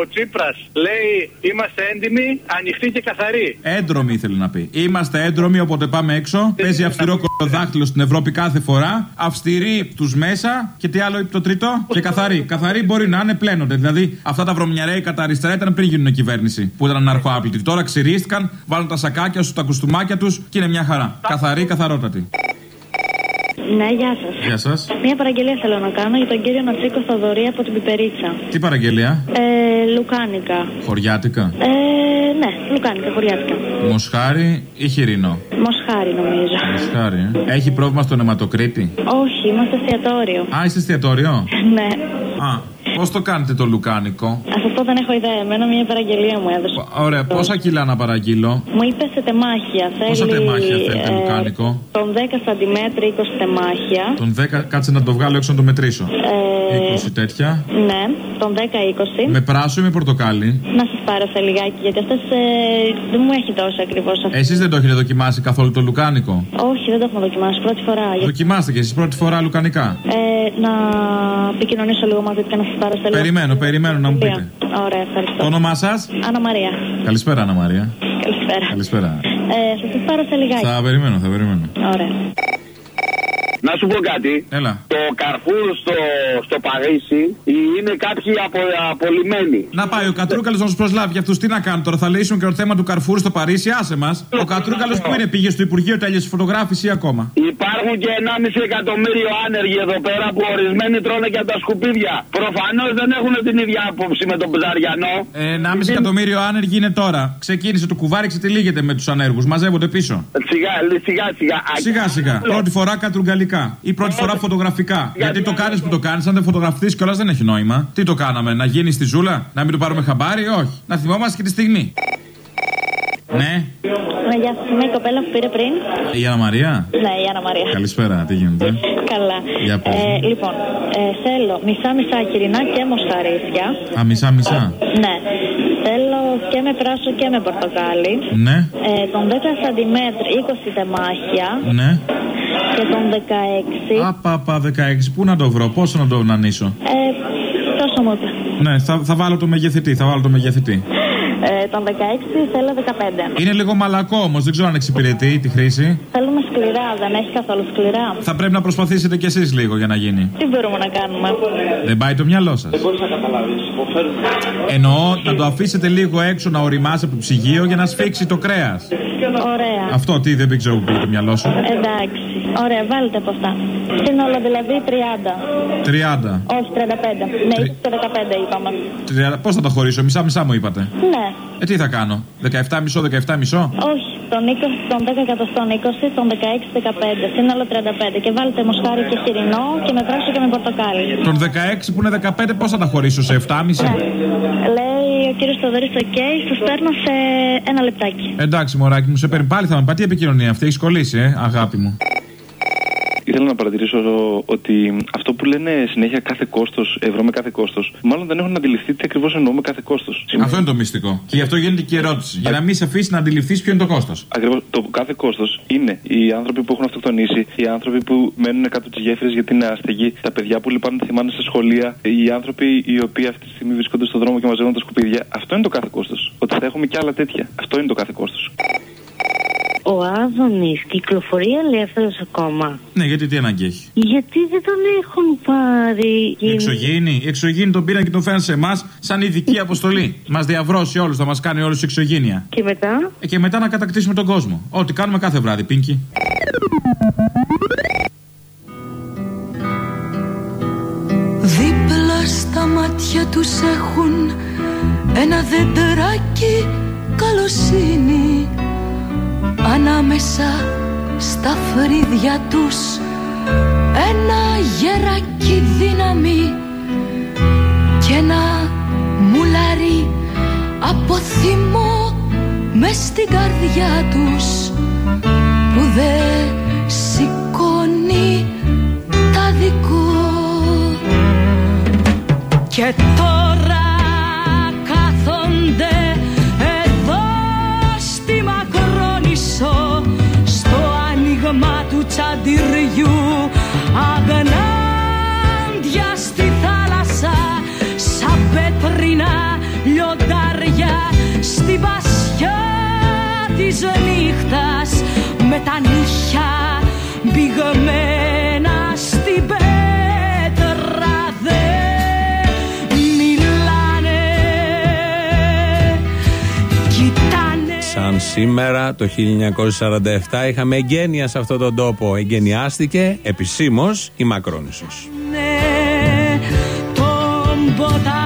Ο Τσίπρας λέει: Είμαστε έντιμοι, ανοιχτοί και καθαροί. Έντρομοι ήθελε να πει. Είμαστε έντρομοι, οπότε πάμε έξω. Παίζει αυστηρό κολοδάχτυλο στην Ευρώπη κάθε φορά. Αυστηροί τους μέσα. Και τι άλλο είπε το τρίτο; Και καθαροί. Καθαροί μπορεί να είναι πλένονται. Δηλαδή αυτά τα βρωμιαρέικα τα αριστερά ήταν πριν γίνουν κυβέρνηση. Που ήταν αναρχοάπλητοι. Τώρα ξυρίστηκαν, βάλουν τα σακάκια σου, τα κουστούμάκια τους και είναι μια χαρά. Καθαροί, καθαρότατοι. Ναι, γεια σας. Γεια σας. Μία παραγγελία θέλω να κάνω για τον κύριο Νατσίκο Θοδωρή από την Πιπερίτσα. Τι παραγγελία; Ε, λουκάνικα. Χωριάτικα. Ε, ναι, λουκάνικα, χωριάτικα. Μοσχάρι ή χοιρινό; Μοσχάρι νομίζω. Μοσχάρι, ε. Έχει πρόβλημα στον αιματοκρίτη; Όχι, είμαστε εστιατόριο. Α, είστε εστιατόριο; ναι. Α, πώς το κάνετε το λουκάνικο; Α αυτό δεν έχω ιδέα. Εμένα μια παραγγελία μου έδωσε. Ωραία, πόσα κιλά να παραγγείλω; Μου είπε σε τεμάχια. Πόσα Θέλει, τεμάχια θέλετε ε, λουκάνικο; Τον 10 cm 20 τεμάχια. Τον 10, κάτσε να το βγάλω έξω να το μετρήσω. Ε, 20 τέτοια. Ναι, τον 10-20. Με πράσο ή με πορτοκάλι; Να σας πάρω σε λιγάκι, γιατί αυτές δεν μου έχει δώσει ακριβώς αυτό. Εσείς δεν το έχετε δοκιμάσει καθόλου το λουκάνικο; Όχι, δεν το έχουμε δοκιμάσει. Πρώτη φορά. Για- Δοκιμάστε και εσείς πρώτη φορά λουκανικά; Ε, να επικοινωνήσω λίγο μαζί του και να σα πάρω σε λίγο. Περιμένω, περιμένω να μου πείτε. Ωραία, ευχαριστώ. Το όνομά σας; Άννα Μαρία. Καλησπέρα, Ανna Μαρία. Καλησπέρα. Καλησπέρα. Ε, θα σας πάρω σε λιγάκι. Θα περιμένω, θα περιμένω. Ωραία. Να σου πω κάτι. Έλα. Το Καρφούρ στο, στο Παρίσι είναι κάποιοι απο, απολυμμένοι. Να πάει ο Κατρούκαλος να του προσλάβει για αυτούς. Τι να κάνουν τώρα, θα λύσουν και το θέμα του Καρφούρ στο Παρίσι, άσε μας. Ο Κατρούκαλος που είναι, πήγε στο Υπουργείο, τέλειωσε φωτογράφηση ή ακόμα; Υπάρχουν και 1,5 εκατομμύριο άνεργοι εδώ πέρα που ορισμένοι τρώνε και από τα σκουπίδια. Προφανώς δεν έχουν την ίδια άποψη με τον Ψαριανό. Ε, 1,5 εκατομμύριο άνεργοι είναι τώρα. Ξεκίνησε το κουβάρι, ξετυλίγεται με τους ανέργους. Μαζεύονται πίσω. Σιγά, σιγά, σιγά. Σιγά σιγά. Πρώτη φορά κατρουγκαλικά. Ή πρώτη φορά φωτογραφικά. Γιατί το κάνεις που το κάνεις, αν δεν φωτογραφθείς κιόλας δεν έχει νόημα. Τι το κάναμε, να γίνει στη ζούλα, να μην το πάρουμε χαμπάρι, όχι. Να θυμόμαστε και τη στιγμή. Ναι, Ναι, γεια σας. Είμαι η κοπέλα που πήρε πριν. η Ανna Μαρία. Ναι, η Άννα Μαρία. Καλησπέρα, τι γίνεται; Καλά. Για πες. Ε, λοιπόν, ε, θέλω μισά-μισά χοιρινά και μοσχαρίσια. Α, μισά μισά. Ναι. Θέλω και με πράσο και με πορτοκάλι. Ναι, Ε, τον 10 cm 20 τεμάχια. ναι. Και τον 16. Απαπα 16, πού να το βρω, πόσο να το νανίσω. Ε, τόσο μου είπε. Ναι, θα, θα βάλω το μεγεθητή, θα βάλω το μεγεθητή. Ε, τον 16 θέλω 15. Είναι λίγο μαλακό όμως, δεν ξέρω αν εξυπηρετεί τη χρήση. Θέλουμε σκληρά, δεν έχει καθόλου σκληρά. Θα πρέπει να προσπαθήσετε κι εσείς λίγο για να γίνει. Τι μπορούμε να κάνουμε; Δεν πάει το μυαλό σας. Δεν μπορείς να καταλάβεις. Εννοώ να το αφήσετε λίγο έξω να οριμάσει από το ψυγείο για να σφίξει το κρέας. Ωραία. Αυτό τι δεν ξέρω που πήγε το μυαλό σου. Εντάξει. Ωραία, βάλτε από αυτά. Σύνολο δηλαδή 30. 30. Όχι, 35. Ναι, 20 και 15 είπαμε. Πώς θα τα χωρίσω, μισά-μισά μου είπατε. Ναι. Ε, τι θα κάνω, 17 μισό, 17 μισό; Όχι, τον 20, τον 10 εκατοστών 20, τον 16, 15. Σύνολο 35. Και βάλτε μοσχάρι και χοιρινό και με πράσο και με πορτοκάλι. Τον 16 που είναι 15, πώς θα τα χωρίσω, σε 7,5. Λέει ο κύριος Θοδωρή, οκ, σα παίρνω σε ένα λεπτάκι. Εντάξει, μωράκι μου, σε παίρνει πάλι θα με πατεί επικοινωνία αυτή. Έχεις κολλήσει, ε, αγάπη μου. Ήθελα να παρατηρήσω ότι αυτό που λένε συνέχεια κάθε κόστος, ευρώ με κάθε κόστος, μάλλον δεν έχουν αντιληφθεί τι ακριβώς εννοούμε κάθε κόστος. Αυτό είναι το μυστικό. Και γι' αυτό γίνεται και η ερώτηση. Για να μην σε αφήσει να αντιληφθείς ποιο είναι το κόστος. Ακριβώς. Το κάθε κόστος είναι οι άνθρωποι που έχουν αυτοκτονήσει, οι άνθρωποι που μένουν κάτω τις γέφυρες γιατί είναι άστεγοι, τα παιδιά που λυπάνε θυμάνε στα σχολεία, οι άνθρωποι οι οποίοι αυτή τη στιγμή βρίσκονται στον δρόμο και μαζεύουν τα σκουπίδια. Αυτό είναι το κάθε κόστος. Ότι θα έχουμε και άλλα τέτοια. Αυτό είναι το κάθε κόστος. Ο Άδωνης κυκλοφορεί ελεύθερος ακόμα. Ναι, γιατί τι ανάγκη έχει; Γιατί δεν τον έχουν πάρει. Οι εξωγήινοι. Οι εξωγήινοι τον πήραν και τον φέραν σε εμάς σαν ειδική αποστολή. Μας διαβρώσει όλους, θα μας κάνει όλους εξωγήνια. Και μετά; Ε, Και μετά να κατακτήσουμε τον κόσμο. Ό,τι κάνουμε κάθε βράδυ, Πίνκι. Δίπλα στα μάτια τους έχουν ένα δεντεράκι καλοσύνη ανάμεσα στα φρύδια τους. Ένα γεράκι δύναμη και ένα μουλάρι από θυμό μες στην καρδιά τους που δεν σηκώνει τα δικό. Και τώρα τσαντιριού. Αγνάντια στη θάλασσα σαν πέτρινα λιοντάρια. Στην πασιά της νύχτας με τα νύχια μπηγμένα σήμερα το 1947 είχαμε εγγένεια σε αυτόν τον τόπο. Εγγενιάστηκε επισήμως η Μακρόνισσος. τον ποταμό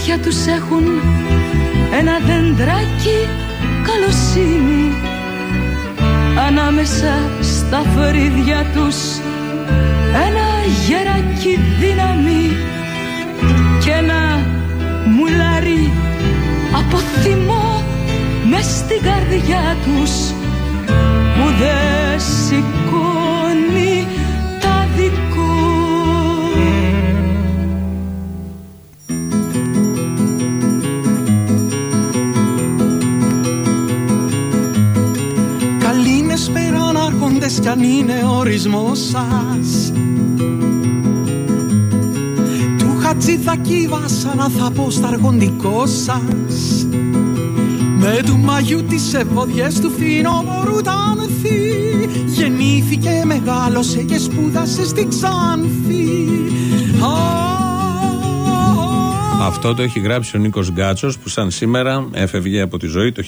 μάτια τους έχουν ένα δεντράκι καλοσύνη. Ανάμεσα στα φρύδια τους ένα γεράκι δύναμη και ένα μουλάρι από θυμό μες στην καρδιά τους που δεν σηκώνει κι αν είναι ορισμός σας. Του χατζηδακί βάσανα θα πω στα αργοντικό σας. Με του μαγιού τις ευωδιές του φθινόπορου τα άνθη Γεννήθηκε, μεγάλωσε και σπούδασε στην Ξάνθη. Α, Αυτό το έχει γράψει ο Νίκος Γκάτσος που σαν σήμερα έφευγε από τη ζωή το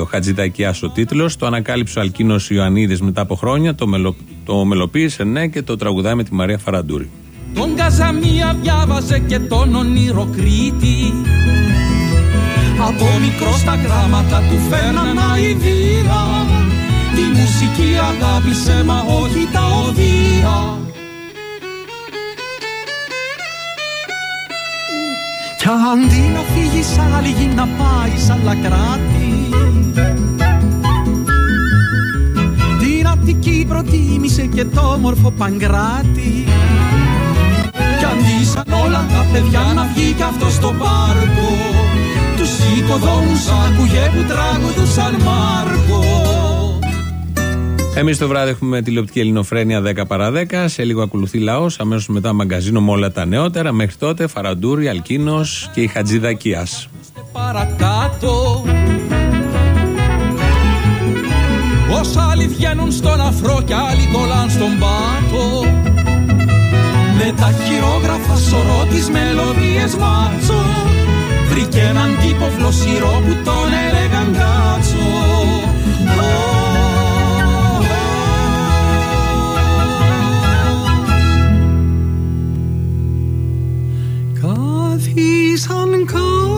1992. Χατζηδακιάς ο τίτλος, το ανακάλυψε ο Αλκίνος Ιωαννίδης μετά από χρόνια, το, μελο, το μελοποίησε ναι και το τραγουδάει με τη Μαρία Φαραντούρη. Τον Καζαμία διάβαζε και τον ονειροκρίτη Από μικρό στα γράμματα του φέρναν αηδία. Τη μουσική αγάπησε μα όχι τα οδεία Κι αντί να φύγεις σ' άλλη γη να πάεις σ' άλλα κράτη. Την Αττική προτίμησε και το όμορφο Παγκράτη. Κι αντί σαν όλα τα παιδιά να βγει κι αυτός στο πάρκο Τους οικοδόμους άκουγε που τραγουδούσαν Μάρκο Εμείς το βράδυ έχουμε τηλεοπτική ελληνοφρένεια 10 παρα 10. Σε λίγο ακολουθεί λαός. Αμέσως μετά μαγκαζίνο με όλα τα νεότερα. Μέχρι τότε Φαραντούρη, Αλκίνος και η Χατζηδακίας. παρακάτω Όσα άλλοι βγαίνουν στον αφρό κι άλλοι κολλάν στον πάτο Με τα χειρόγραφα σωρό τις μελωδίες μάτσο Βρήκε έναν τύπο φλοσιρό που τον έλεγαν κάτσο Κάθισαν κάτω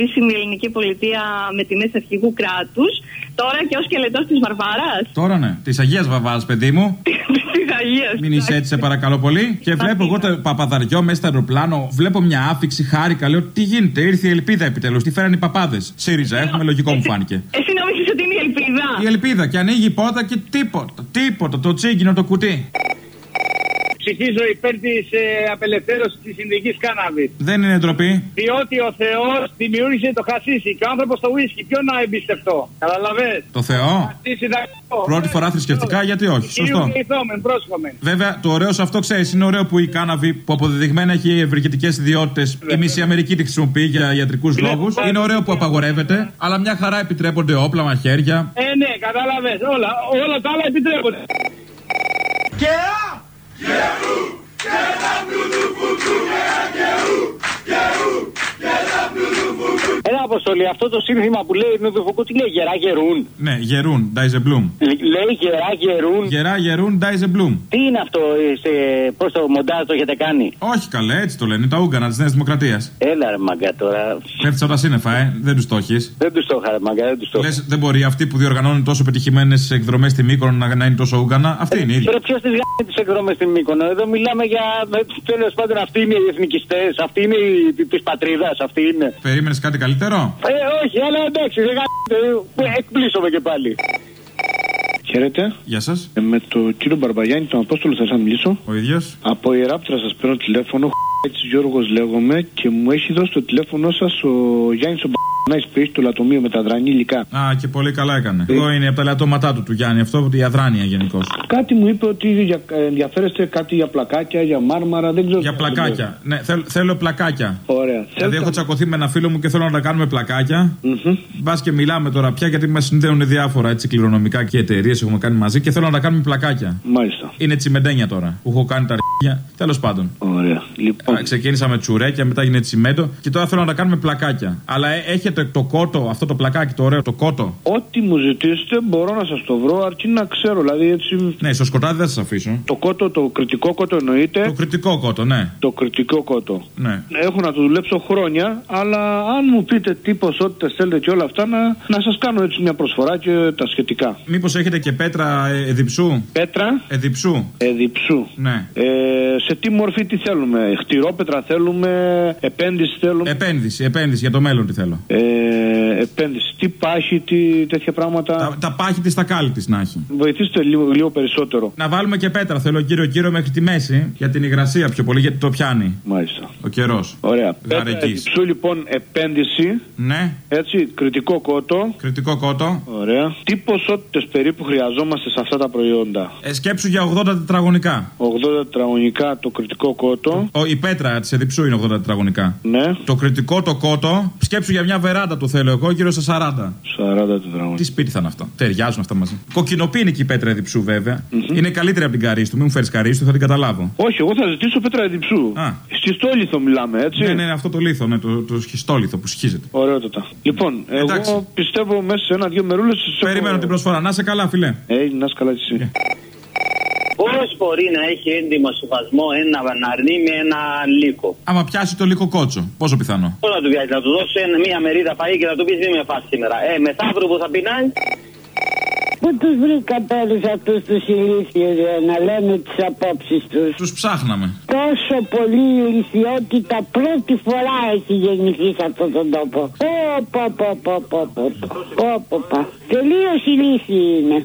επίσημη ελληνική πολιτεία με τιμέ αρχηγού κράτους. Τώρα και ως σκελετός της Βαρβάρας. Τώρα ναι. Της Αγίας Βαβάς, παιδί μου. [laughs] Της Αγίας. Μην είσαι έτσι, σε παρακαλώ πολύ. Και βλέπω εγώ το παπαδαριό μέσα στο αεροπλάνο. Βλέπω μια άφηξη, χάρηκα. Λέω τι γίνεται, ήρθε η ελπίδα επιτέλους. Τι φέραν οι παπάδες; ΣΥΡΙΖΑ, έχουμε λογικό μου φάνηκε. Εσύ νομίζεις ότι είναι η ελπίδα; Η ελπίδα και ανοίγει η πόρτα και τίποτα. Τίποτα. Το τσίγκινο το κουτί. Ψηφίζω υπέρ της ε, απελευθέρωσης της συνδικής κάναβης. Δεν είναι ντροπή. Διότι ο Θεός δημιούργησε το χασίσι και ο άνθρωπος το ουίσκι. Ποιο να εμπιστευτώ. Καταλαβέ. Το Θεό; Χασίσι δακτό. Πρώτη φορά θρησκευτικά, γιατί όχι. Σωστό. πρόσχομεν. Βέβαια, το ωραίο σε αυτό ξέρεις είναι ωραίο που η κάναβη που αποδεδειγμένα έχει ευεργετικέ ιδιότητες. Η μισή Αμερική τη χρησιμοποιεί για ιατρικούς λόγους. Είναι ωραίο που απαγορεύεται, αλλά μια χαρά επιτρέπονται όπλα, μαχαίρια. Ε, ναι, κατάλαβε. Όλα, όλα τα άλλα επιτρέπονται. Και Yeah, move! Yeah! Αποστολή, αυτό το σύνθημα που λέει Νουδουφουκού, τι λέει, γερά γερούν. Ναι, γερούν, Dice Bloom. Λέει γερά γερούν. Γερά γερούν, Dice Bloom. Τι είναι αυτό, πώς το μοντάζ το έχετε κάνει; Όχι καλέ, έτσι το λένε, τα Ούγκανα της Νέας Δημοκρατίας. Έλα ρε μαγκα τώρα. Πέφτει από τα σύννεφα, ε, δεν τους το έχεις. Δεν τους το είχα, ρε μαγκα, δεν τους το Λες, δεν μπορεί αυτοί που διοργανώνουν τόσο πετυχημένες εκδρομές στη Μύκονο να, να είναι τόσο Ούγκανα. Αυτή είναι η ίδια. Ποιος τις γράφει τις εκδρομές στη Μύκονο; Εδώ μιλάμε για. Τέλος πάντων, αυτοί είναι οι εθνικιστές, αυτοί είναι τη πατρίδα, αυτοί είναι. Περίμενες κάτι καλύτερο; Ε, όχι, αλλά εντάξει, δεν γράφει. Εκπλήσωμε και πάλι. Χαίρετε. Γεια σας. Ε, με τον κύριο Μπαρμπαγιάννη, τον Απόστολο, θα σας μιλήσω. Ο ίδιος. Από Ιεράптρα σας παίρνω τηλέφωνο. Έτσι Γιώργος λέγομαι και μου έχει δώσει το τηλέφωνο σας ο Γιάννης ο Μπαρμπαγιάννη που έχει το λατομείο με τα αδρανή υλικά. Α, και πολύ καλά έκανε. Εγώ είναι από τα λατώματά του του Γιάννη, αυτό η αδράνεια γενικώς. Κάτι μου είπε ότι για, ε, ενδιαφέρεστε κάτι για πλακάκια, για μάρμαρα, δεν ξέρω. Για πλακάκια. Ναι, θέλ, θέλω πλακάκια. Ωραία. Δηλαδή, έχω τσακωθεί με ένα φίλο μου και θέλω να τα κάνουμε πλακάκια. Μπας και μιλάμε τώρα πια γιατί μας συνδέουν διάφορα έτσι κληρονομικά και εταιρείες έχουμε κάνει μαζί και θέλω να τα κάνουμε πλακάκια. Μάλιστα. Είναι τσιμεντένια τώρα που έχω κάνει τα αρχεία. Τέλος πάντων. Ωραία. Λοιπόν. Α, ξεκίνησα με τσουρέκια, μετά έγινε τσιμέντο και τώρα θέλω να τα κάνουμε πλακάκια. Αλλά ε, έχετε το κότο, αυτό το πλακάκι το ωραίο, το κότο; Ό,τι μου ζητήσετε μπορώ να σας το βρω αρκεί να ξέρω. Δηλαδή έτσι. Ναι, στο σκοτάδι δεν σας αφήσω. Το κότο, το κριτικό κότο εννοείται. Το κριτικό κότο, ναι. Το κριτικό κότο. Ναι. Έχω να το δουλέψω χρόνια, αλλά αν μου πείτε τι ποσότητες θέλετε και όλα αυτά, να, να σας κάνω έτσι μια προσφορά και τα σχετικά. Μήπως έχετε και πέτρα ε, εδιψού; Πέτρα. Εδιψού. Εδιψού. Ναι. Ε, σε τι μορφή τι θέλουμε, χτυρόπετρα θέλουμε, επένδυση θέλουμε. Επένδυση, επένδυση για το μέλλον τι θέλω. Ε, επένδυση, τι πάχη, τι τέτοια πράγματα. Τα, τα πάχη της, τα κάλλη της να έχει. Βοηθήστε λίγο, λίγο περισσότερο. Να βάλουμε και πέτρα, θέλω γύρω-γύρω μέχρι τη μέση για την υγρασία πιο πολύ γιατί το πιάνει. Μάλιστα. Ο καιρός. Ωραία. Πέτρα εδιψού λοιπόν επένδυση. Ναι. Έτσι, κριτικό κότο. Κριτικό κότο. Ωραία. Τι ποσότητες περίπου χρειαζόμαστε σε αυτά τα προϊόντα; Ε, σκέψου για 80 τετραγωνικά. 80 τετραγωνικά το κριτικό κότο. Ο, η πέτρα της Εδιψού είναι 80 τετραγωνικά. Ναι. Το κριτικό το κότο, σκέψου για μια βεράντα το θέλω εγώ, γύρω στα 40. 40 τετραγωνικά. Τι σπίτι θα είναι αυτό. Ταιριάζουν αυτά μαζί. Κοκκινοπίνη και η πέτρα Εδιψού βέβαια. Mm-hmm. Είναι καλύτερη από την καρίστου. Μην μου φέρεις καρίστου, θα την καταλάβω. Όχι, εγώ θα ζητήσω πέτρα Εδιψού. Α. Σχιστόλιθο μιλάμε, έτσι; Ναι, ναι, αυτό το λίθο, ναι, το, το σχιστόλιθο που σχίζεται. Ωραιότατα. Λοιπόν, Εντάξει. εγώ πιστεύω μέσα σε ένα-δύο μερούλες. Περιμένω την προσφορά. Να είσαι καλά, φιλέ. Ε, να είσαι καλά, εσύ. Πώς μπορεί να έχει έντιμο σεβασμό ένα βαναρνί με ένα λύκο; Άμα πιάσει το λύκο κότσο, πόσο πιθανό; Πώς να του πιάσει, να του δώσω δώσει μία μερίδα φαΐ και να του πει μη με σήμερα. Ε, μεθαύριο που θα πεινάει; Πού τους βρήκα όλους αυτούς τους ηλίθιους ε, να λένε τις απόψεις τους; Τους ψάχναμε. Τόσο πολύ ηλικιότητα πρώτη φορά έχει γεννηθεί σε αυτόν τον τόπο. Πω, πω, πω, πω, πω, πω. Τελείως ηλίθιοι είναι.